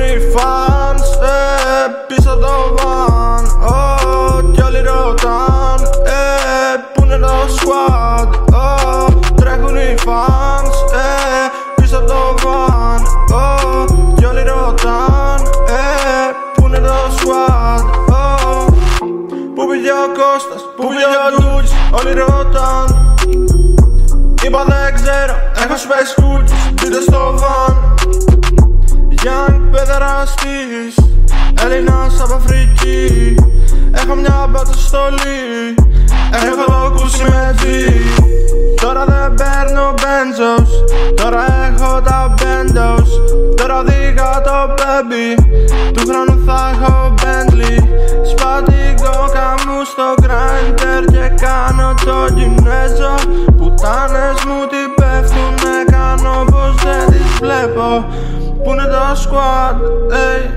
Ε, οι fans ε, πίσω το βαν. Oh, Κι όλοι ρωτάν. Ε, Πού είναι το squad. Oh, Τρέχουν οι fans. Ε, πίσω το Κι ρωτάν. Ε, Πού είναι το squad. Oh. Πού πήγε ο Κώστας, πού πήγε ο Όλοι ρωτάν. Είπα δεν ξέρω, έχω space hoots παιδεραστής Έλληνας από Αφρική. Έχω μια μπατοστολή Έχω ακούσει με Τώρα δεν παίρνω μπέντζος. Τώρα έχω τα μπέντος. Τώρα δίχα το baby Του χρόνου θα έχω Bentley. Σπατικό καμού στο grinder Και κάνω το κινέζο Πουτάνες μου τι πέφτουνε Κάνω πως δεν τις βλέπω Πού είναι το squad, ey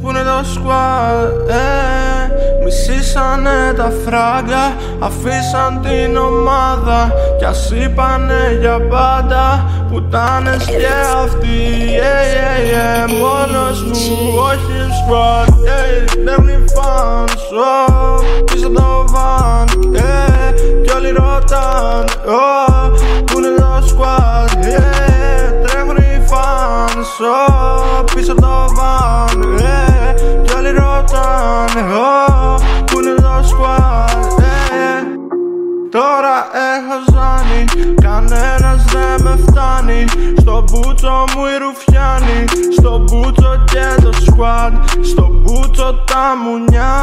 Πού είναι το squad, ey Μισήσανε τα φράγκα, αφήσαν την ομάδα Κι ας είπανε για πάντα, πουτάνες και αυτοί yeah, yeah, yeah. Μόνος μου, όχι squad, yeah. παίρνει φανς, oh, πίσω το βαν κανένας δεν με φτάνει. Στο μπούτσο μου η ρουφιάνη, στο μπούτσο και το squad. Στο μπούτσο τα μουνιά.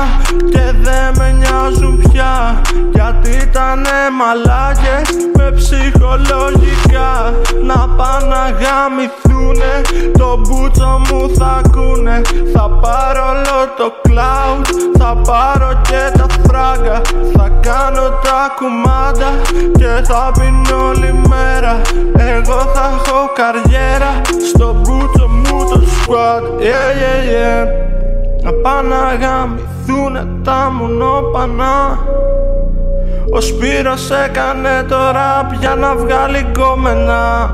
Και δεν με νοιάζουν πια. Γιατί ήτανε μαλάκες με ψυχολογικά. Να πάνε να γαμηθούνε, το μπούτσο μου θα ακούνε Θα πάρω όλο το cloud, θα πάρω και τα φράγκα. Θα κάνω τα κουμάντα και θα πίνω όλη μέρα. Εγώ θα έχω καριέρα στο μπούτσο μου το squad. Yeah, yeah, yeah. Να πάνε να γαμηθούνε τα μονόπανα. Ο Σπύρος έκανε το ραπ για να βγάλει κόμενα